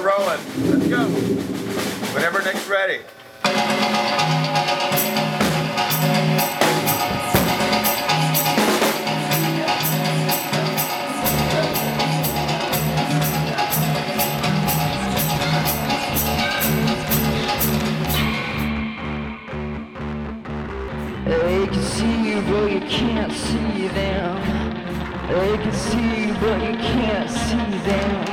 we're rolling. Let's go. Whenever Nick's ready. They can see you, but you can't see them. They can see you, but you can't see them.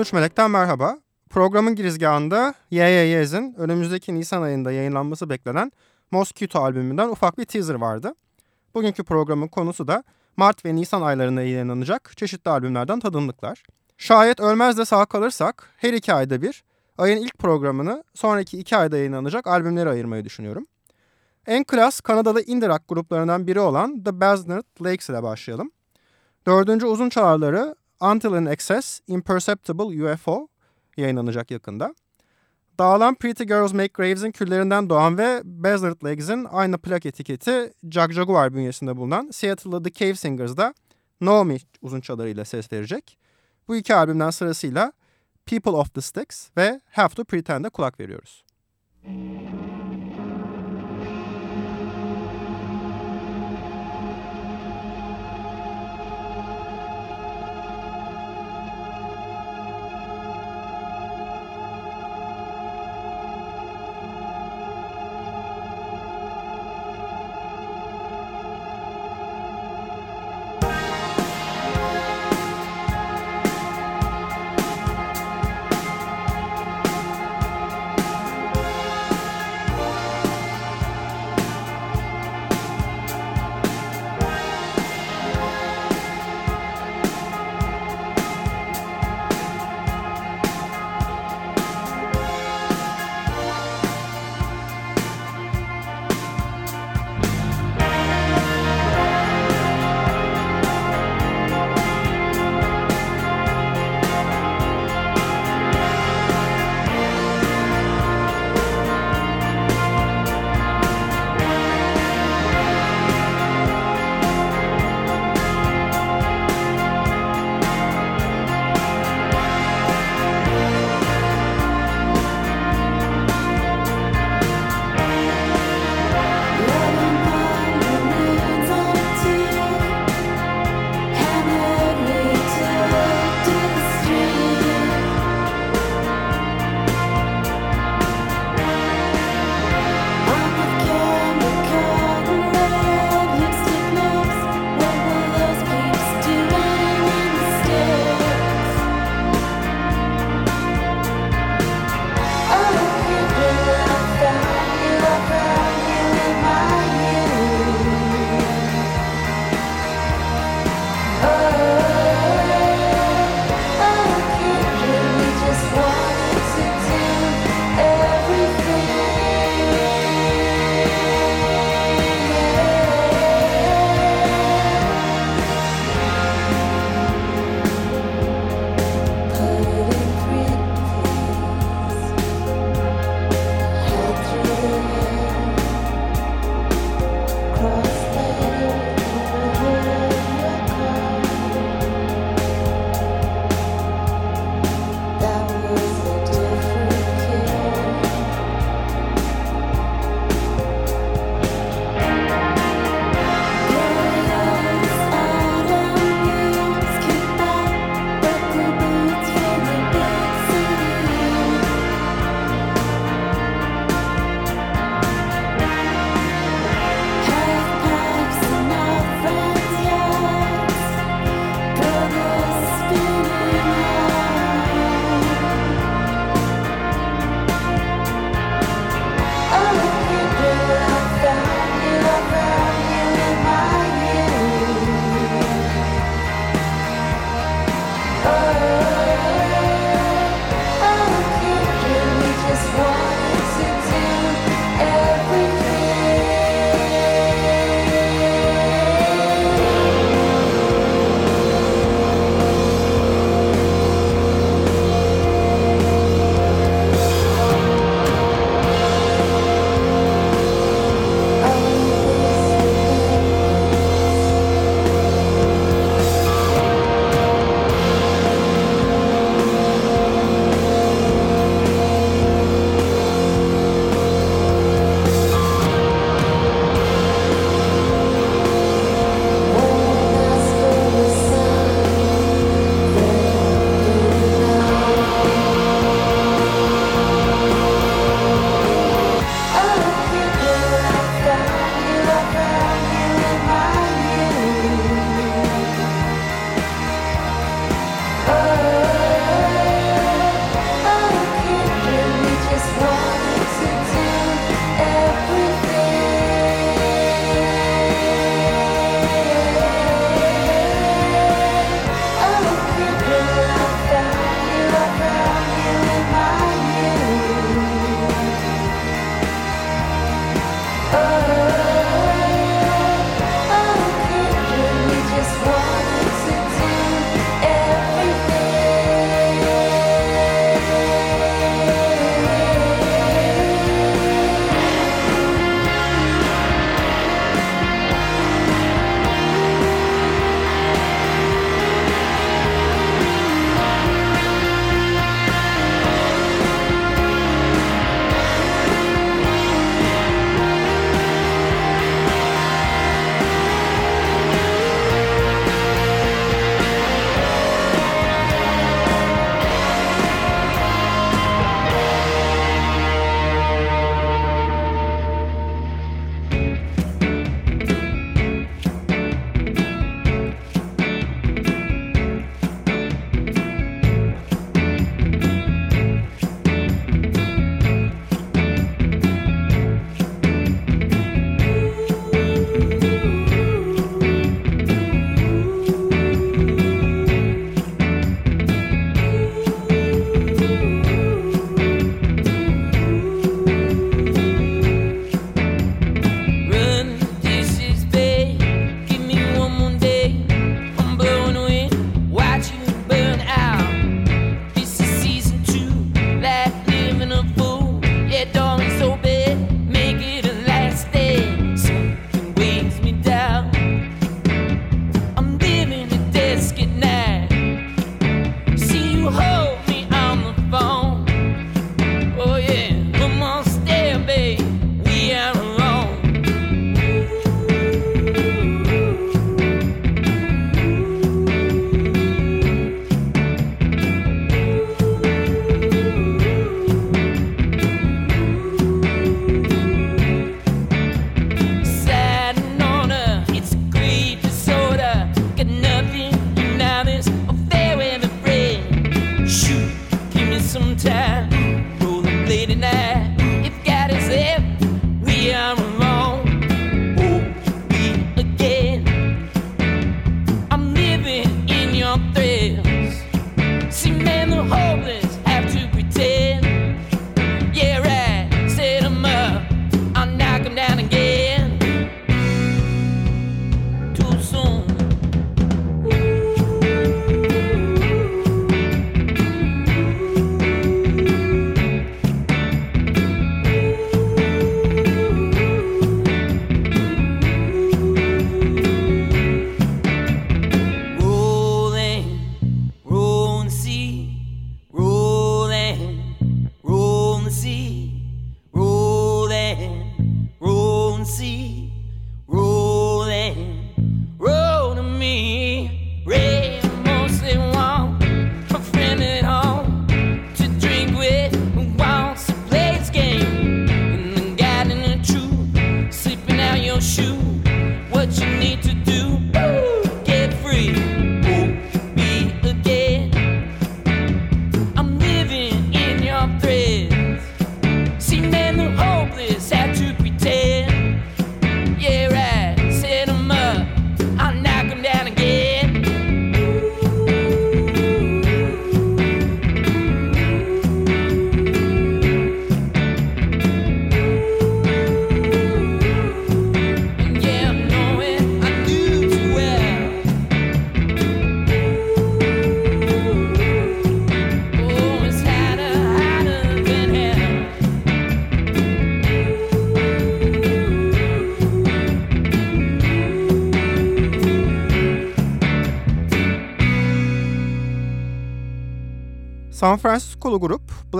13 Melek'ten merhaba. Programın girizgahında Yeah's'in önümüzdeki Nisan ayında yayınlanması beklenen Mosquito albümünden ufak bir teaser vardı. Bugünkü programın konusu da Mart ve Nisan aylarında yayınlanacak çeşitli albümlerden tadımlıklar. Şayet ölmez de sağ kalırsak her iki ayda bir ayın ilk programını sonraki iki ayda yayınlanacak albümlere ayırmayı düşünüyorum. En klas Kanadalı indie rock gruplarından biri olan The Basnard Lakes ile başlayalım. Dördüncü uzun çalarları Until in Excess Imperceptible UFO yayınlanacak yakında. Dağılan Pretty Girls Make Graves'in küllerinden doğan ve Basnard Lakes'in aynı plak etiketi Jag Jaguar bünyesinde bulunan Seattle'lı The Cave Singers da Know Me uzun çalarıyla ses verecek. Bu iki albümden sırasıyla People of the Sticks ve Have to Pretend'e kulak veriyoruz. Thank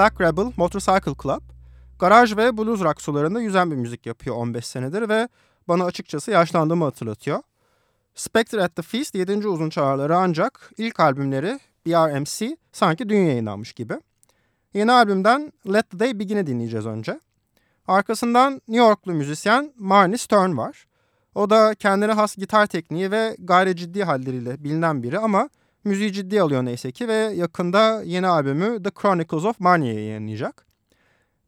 Black Rebel Motorcycle Club, garaj ve blues rock sularında yüzen bir müzik yapıyor 15 senedir ve bana açıkçası yaşlandığımı hatırlatıyor. Spectre at the Feast 7. uzun çağrıları ancak ilk albümleri BRMC sanki dün yayınlanmış gibi. Yeni albümden Let the Day Begin'i dinleyeceğiz önce. Arkasından New Yorklu müzisyen Marnie Stern var. O da kendine has gitar tekniği ve gayri ciddi halleriyle bilinen biri ama müziği ciddi alıyor neyse ki ve yakında yeni albümü The Chronicles of Marnie'yi yayınlayacak.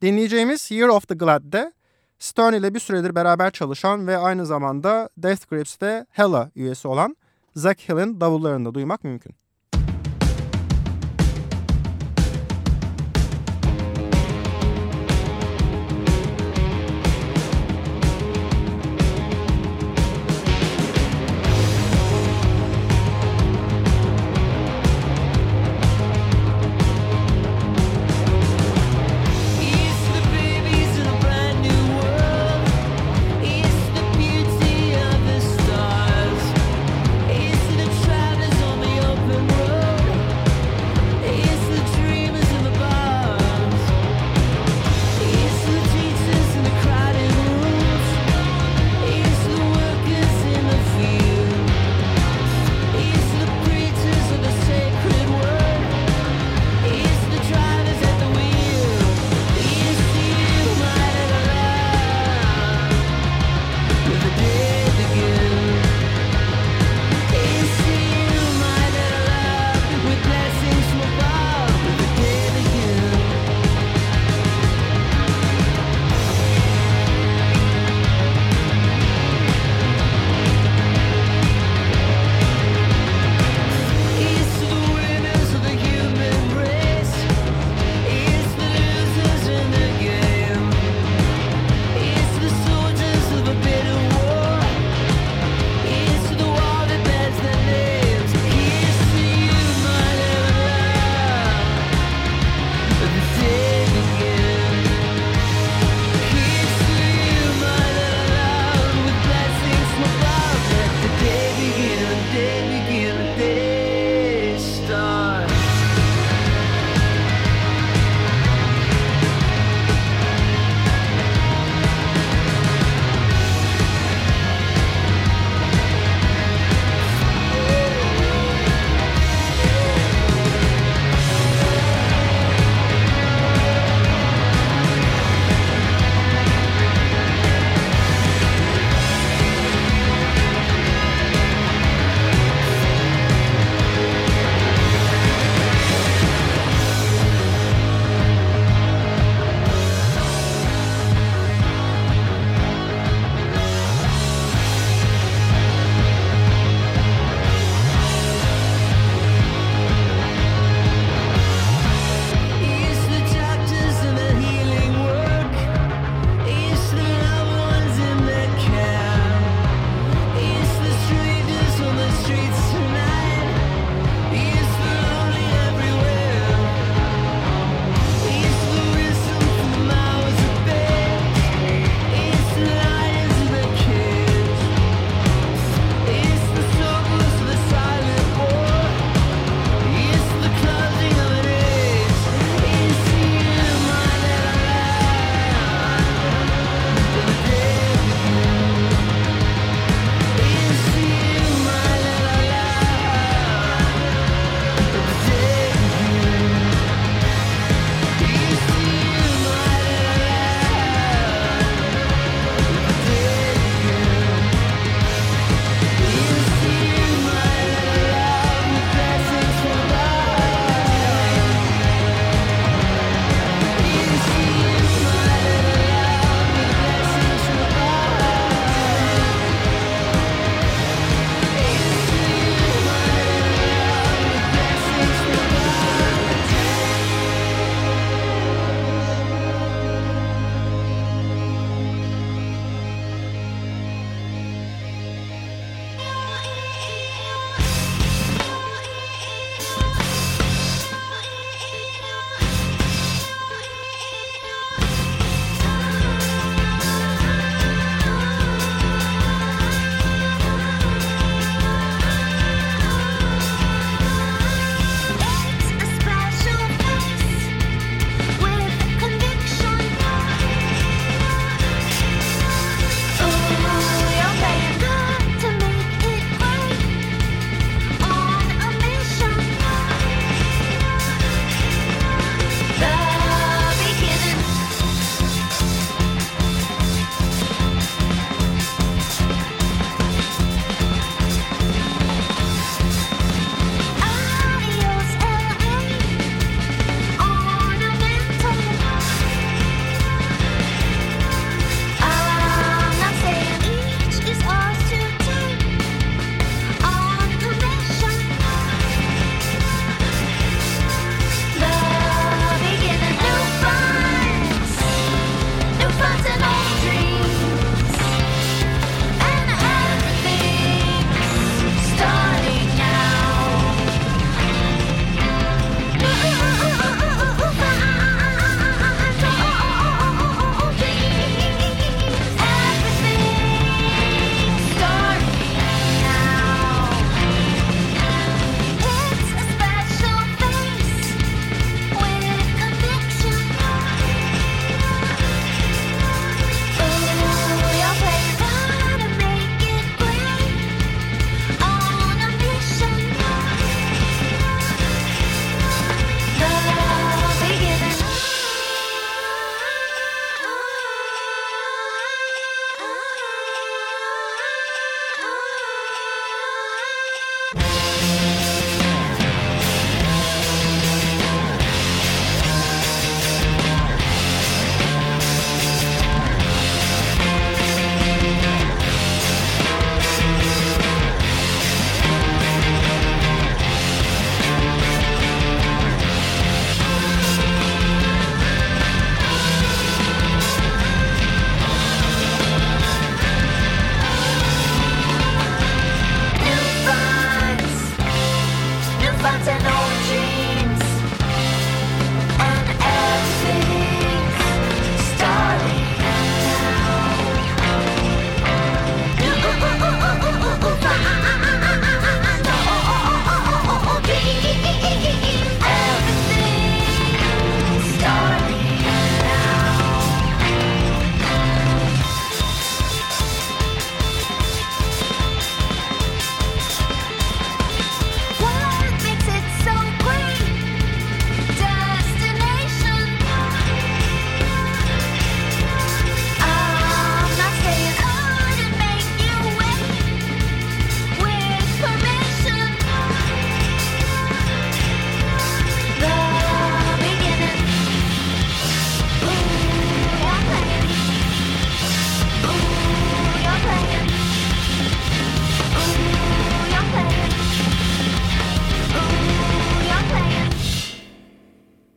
Dinleyeceğimiz Year of the Glad'de Stern ile bir süredir beraber çalışan ve aynı zamanda Death Grips'te Hella üyesi olan Zach Hill'in davullarını da duymak mümkün.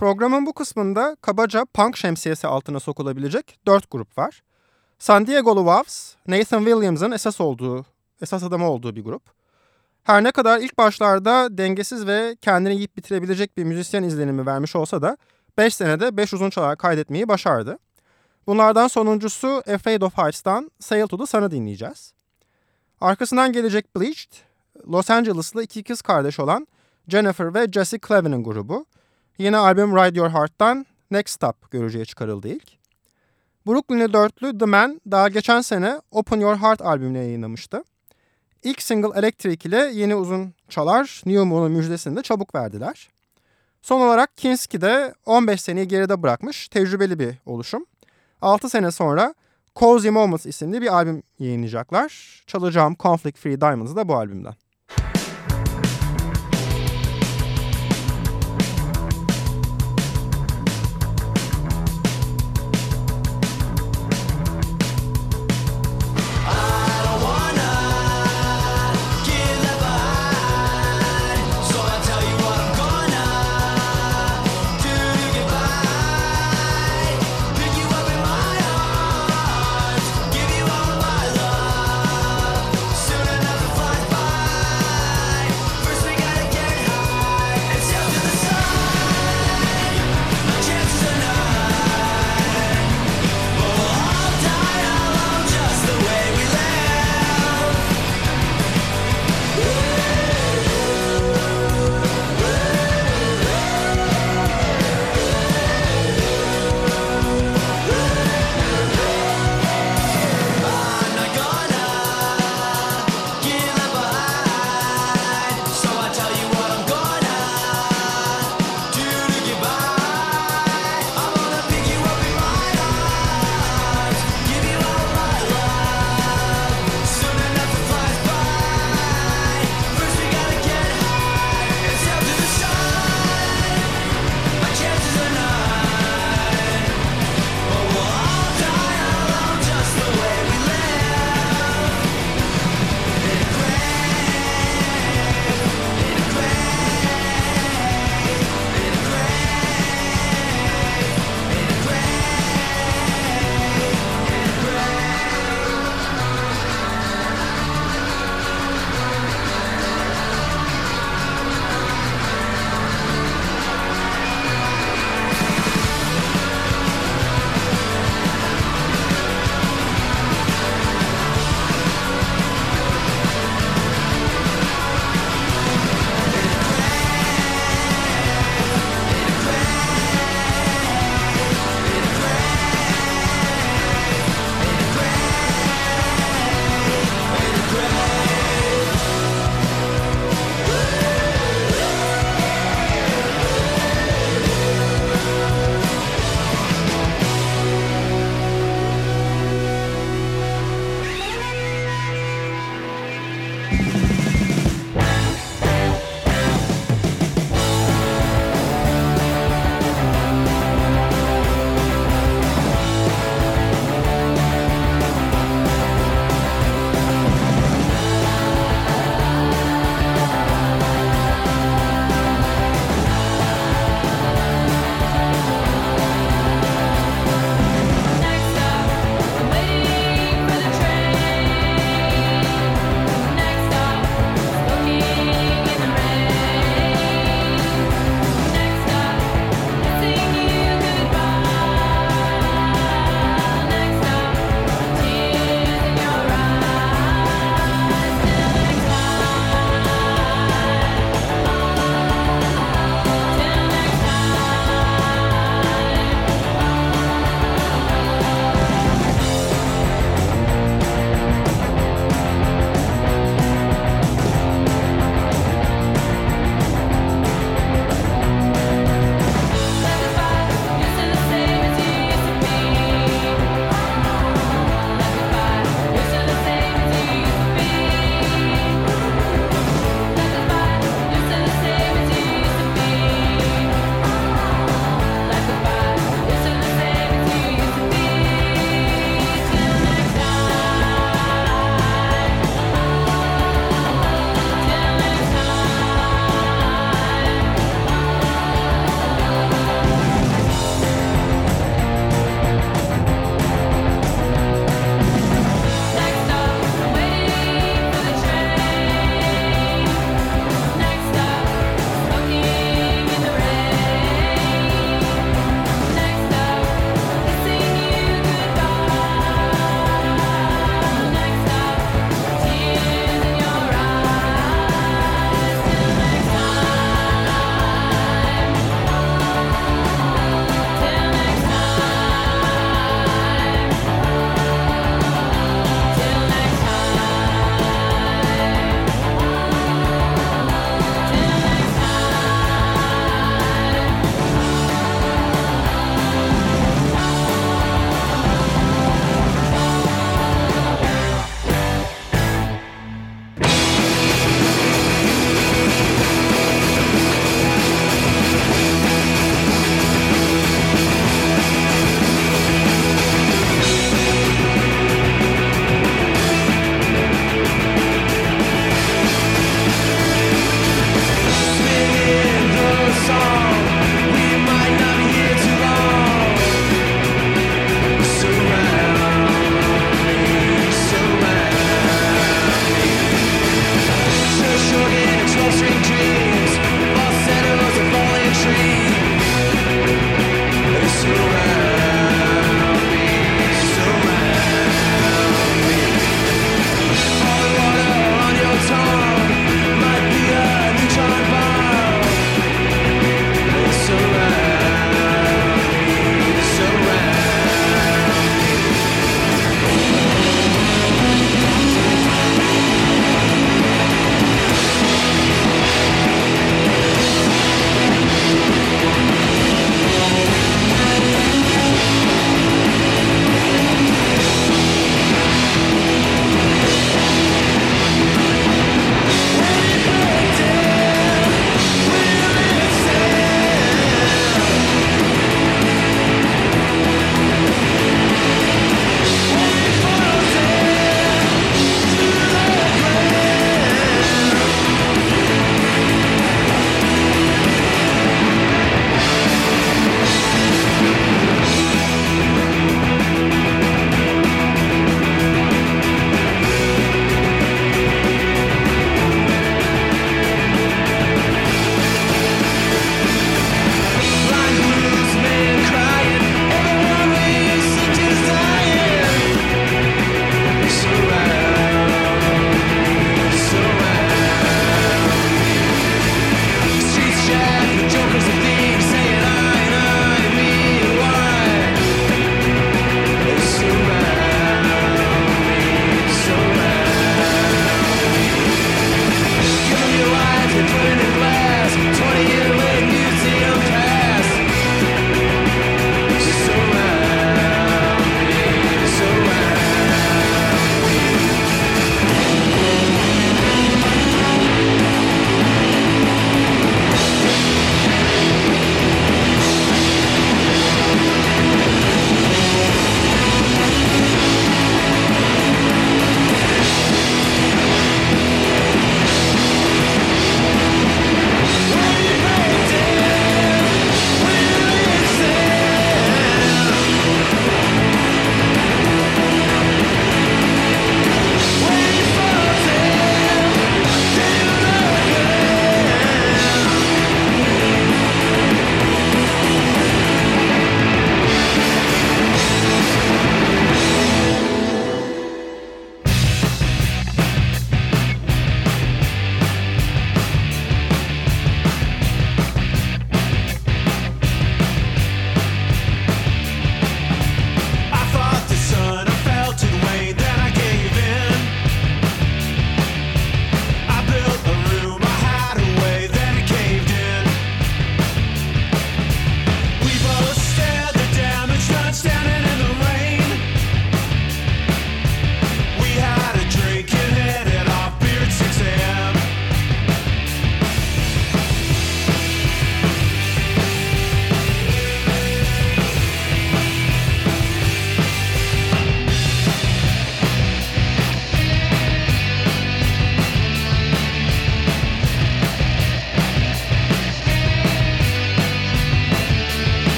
Programın bu kısmında kabaca punk şemsiyesi altına sokulabilecek dört grup var. San Diego'lu Wolves, Nathan Williams'ın esas olduğu, esas adamı olduğu bir grup. Her ne kadar ilk başlarda dengesiz ve kendini yiyip bitirebilecek bir müzisyen izlenimi vermiş olsa da 5 senede 5 uzun çalar kaydetmeyi başardı. Bunlardan sonuncusu Afraid of Heights'tan Sail to the Sun'ı dinleyeceğiz. Arkasından gelecek Bleached, Los Angeles'lı iki kız kardeş olan Jennifer ve Jesse Cleven'in grubu. Yine albüm Ride Your Heart'tan Next Stop görücüye çıkarıldı ilk. Brooklyn'li dörtlü The Man daha geçen sene Open Your Heart albümünü yayınlamıştı. İlk single Electric ile yeni uzun çalar New Moon'un müjdesini de çabuk verdiler. Son olarak Kinski de 15 seneyi geride bırakmış tecrübeli bir oluşum. 6 sene sonra Cozy Moments isimli bir albüm yayınlayacaklar. Çalacağım Conflict Free Diamonds da bu albümden.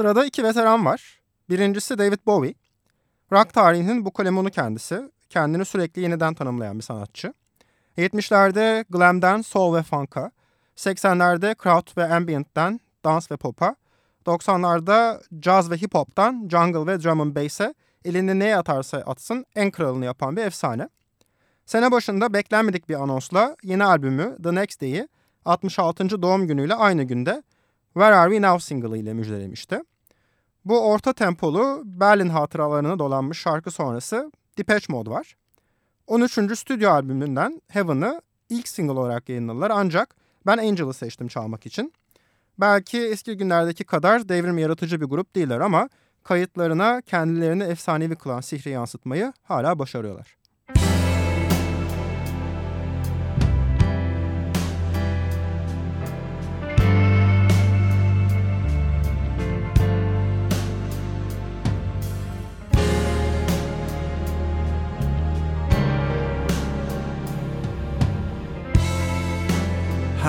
Sırada iki veteran var. Birincisi David Bowie. Rock tarihinin bu kalemonu kendisi. Kendini sürekli yeniden tanımlayan bir sanatçı. 70'lerde glam'den soul ve funk'a, 80'lerde crowd ve ambient'ten dans ve pop'a, 90'larda jazz ve hip hop'tan jungle ve drum and bass'e elinde neye atarsa atsın en kralını yapan bir efsane. Sene başında beklenmedik bir anonsla yeni albümü The Next Day'i 66. doğum günüyle aynı günde Where Are We Now single ile müjdelemişti. Bu orta tempolu Berlin hatıralarına dolanmış şarkı sonrası Depeche Mode var. 13. stüdyo albümünden Heaven'ı ilk single olarak yayınladılar ancak ben Angel'ı seçtim çalmak için. Belki eski günlerdeki kadar devrim yaratıcı bir grup değiller ama kayıtlarına kendilerini efsanevi kılan sihri yansıtmayı hala başarıyorlar.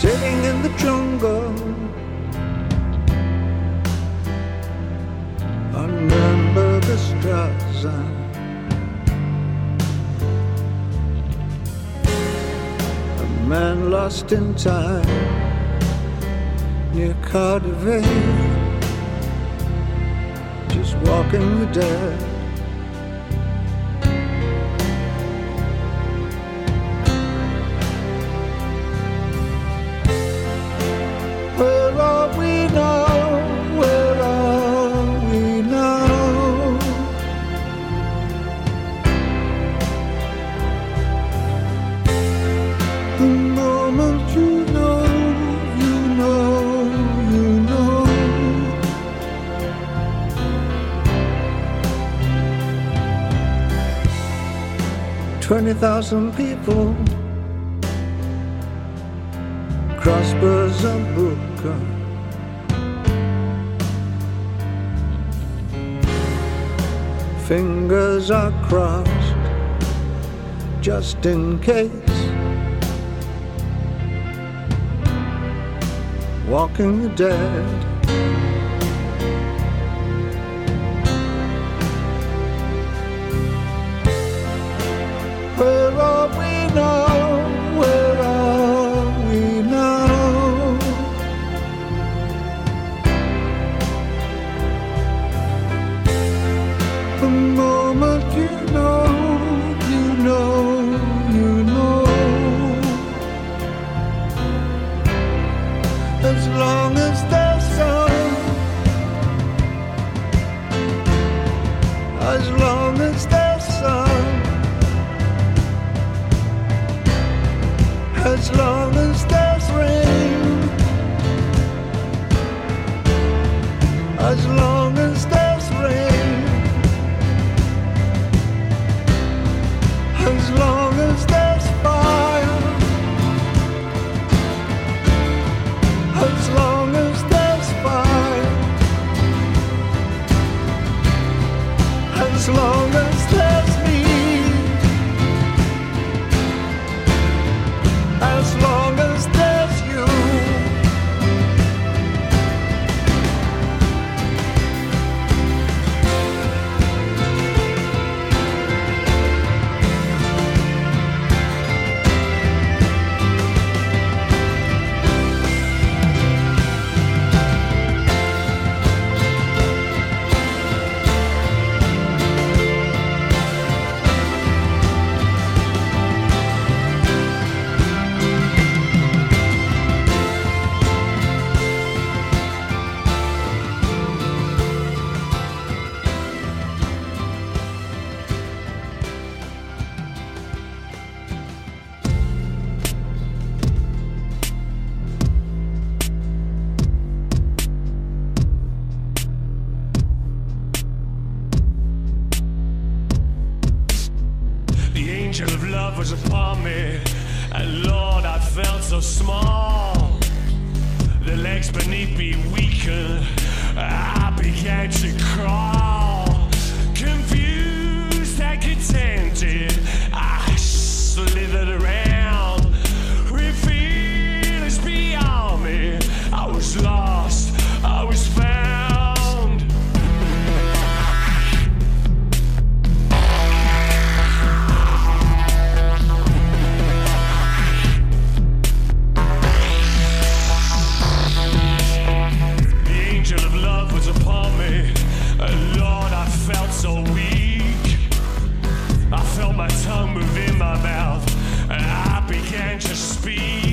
Sitting in the jungle. Remember the Straße A man lost in time Near Cardiff. Just walking the dead 20,000 people. Crossbars and broken. Fingers are crossed just in case. Walking the dead. So weak. I felt my tongue move in my mouth, and I began to speak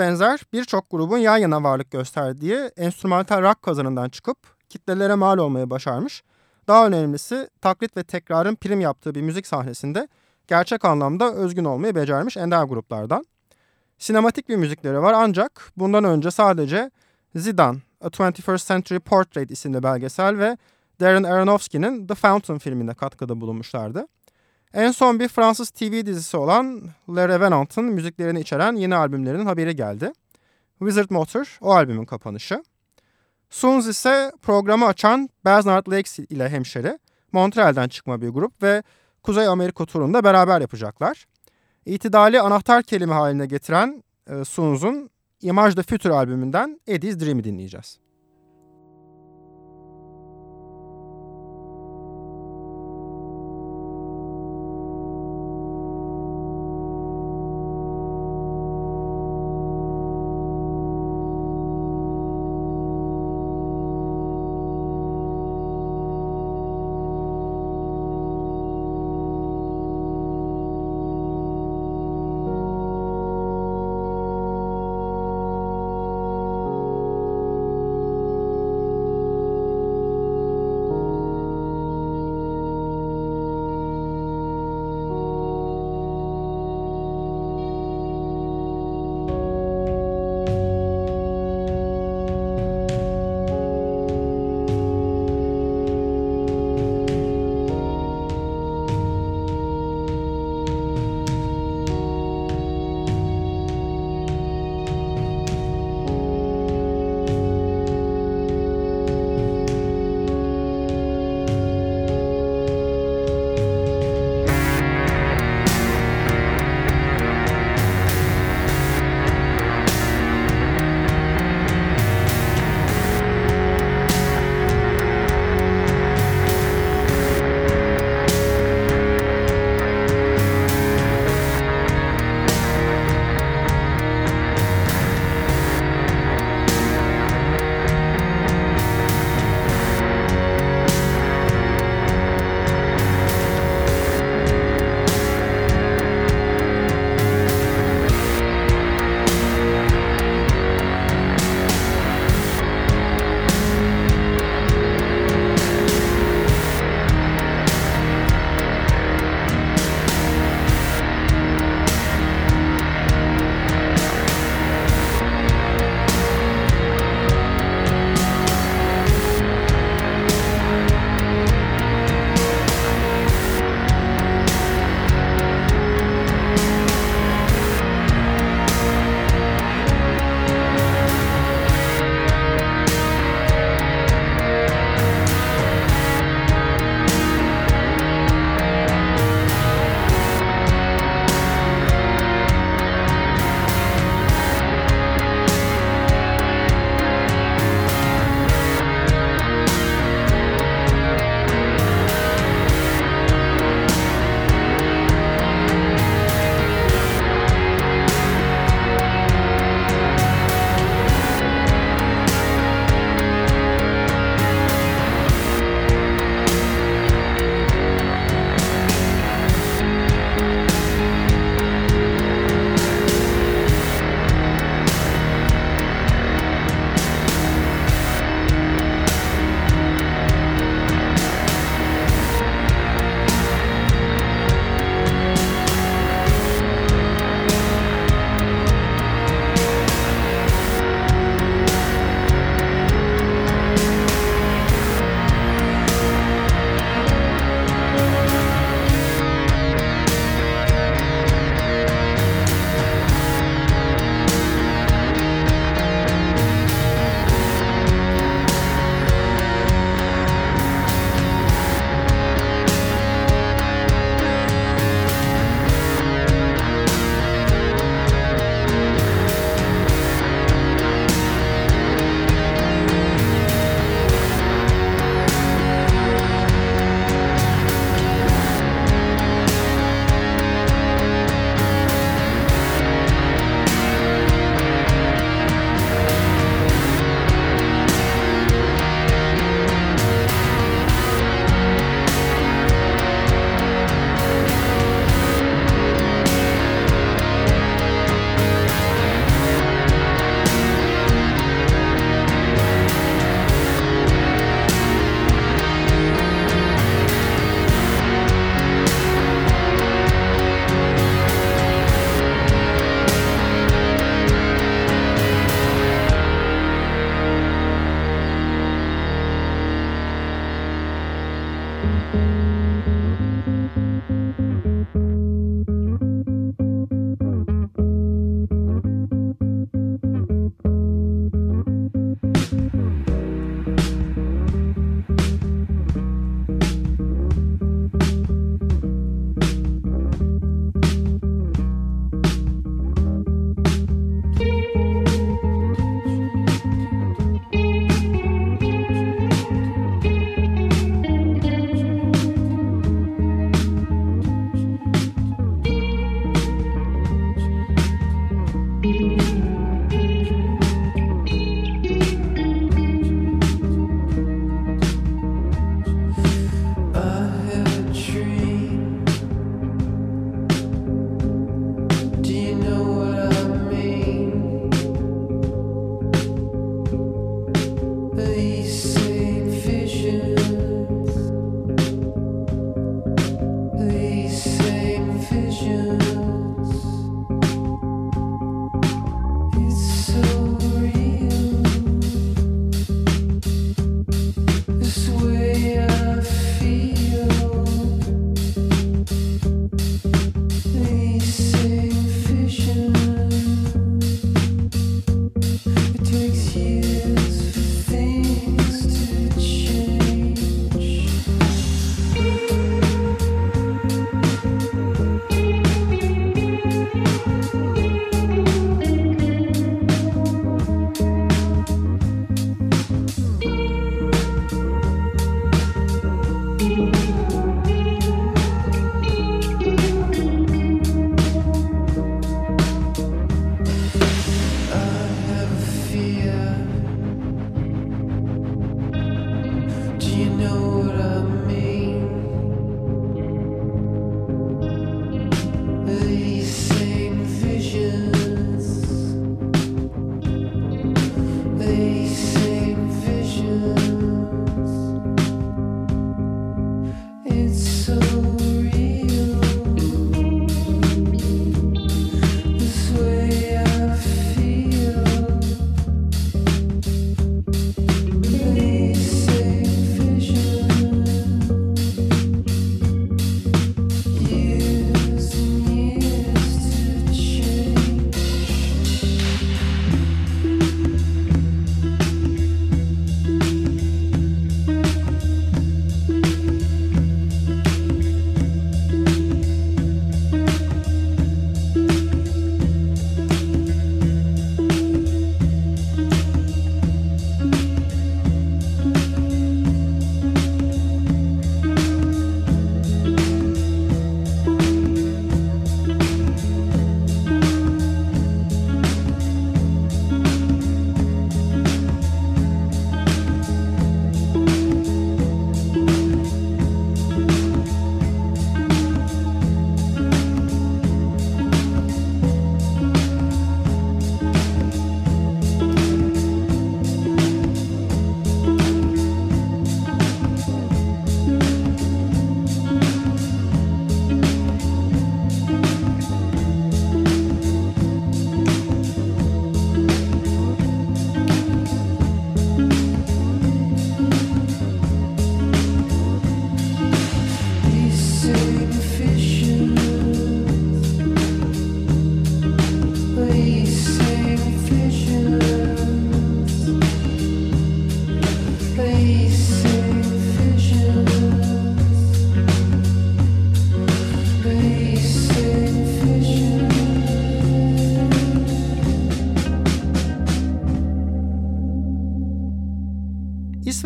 benzer birçok grubun yan yana varlık gösterdiği enstrümantal rock kazanından çıkıp kitlelere mal olmayı başarmış. Daha önemlisi taklit ve tekrarın prim yaptığı bir müzik sahnesinde gerçek anlamda özgün olmayı becermiş ender gruplardan. Sinematik bir müzikleri var ancak bundan önce sadece Zidane, A 21st Century Portrait isimli belgesel ve Darren Aronofsky'nin The Fountain filmine katkıda bulunmuşlardı. En son bir Fransız TV dizisi olan Le Revenant'ın müziklerini içeren yeni albümlerinin haberi geldi. Wizard Motor o albümün kapanışı. Soons ise programı açan Bernard Lakes ile hemşeri. Montreal'den çıkma bir grup ve Kuzey Amerika turunda beraber yapacaklar. İtidali anahtar kelime haline getiren e, Soons'un Image de Future albümünden Eddie's Dream'i dinleyeceğiz.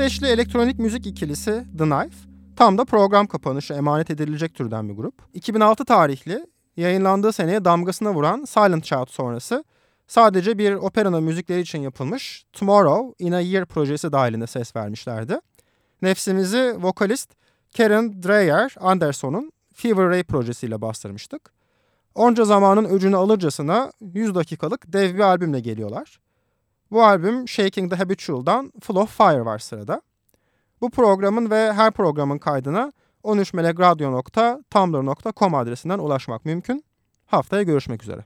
İsveçli elektronik müzik ikilisi The Knife tam da program kapanışı emanet edilecek türden bir grup. 2006 tarihli yayınlandığı seneye damgasına vuran Silent Child sonrası sadece bir operanın müzikleri için yapılmış Tomorrow in a Year projesi dahilinde ses vermişlerdi. Nefsimizi vokalist Karen Dreyer Anderson'un Fever Ray projesiyle bastırmıştık. Onca zamanın öcünü alırcasına 100 dakikalık dev bir albümle geliyorlar. Bu albüm Shaking the Habitual'dan Full of Fire var sırada. Bu programın ve her programın kaydına 13melegradio.tumblr.com adresinden ulaşmak mümkün. Haftaya görüşmek üzere.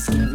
skin.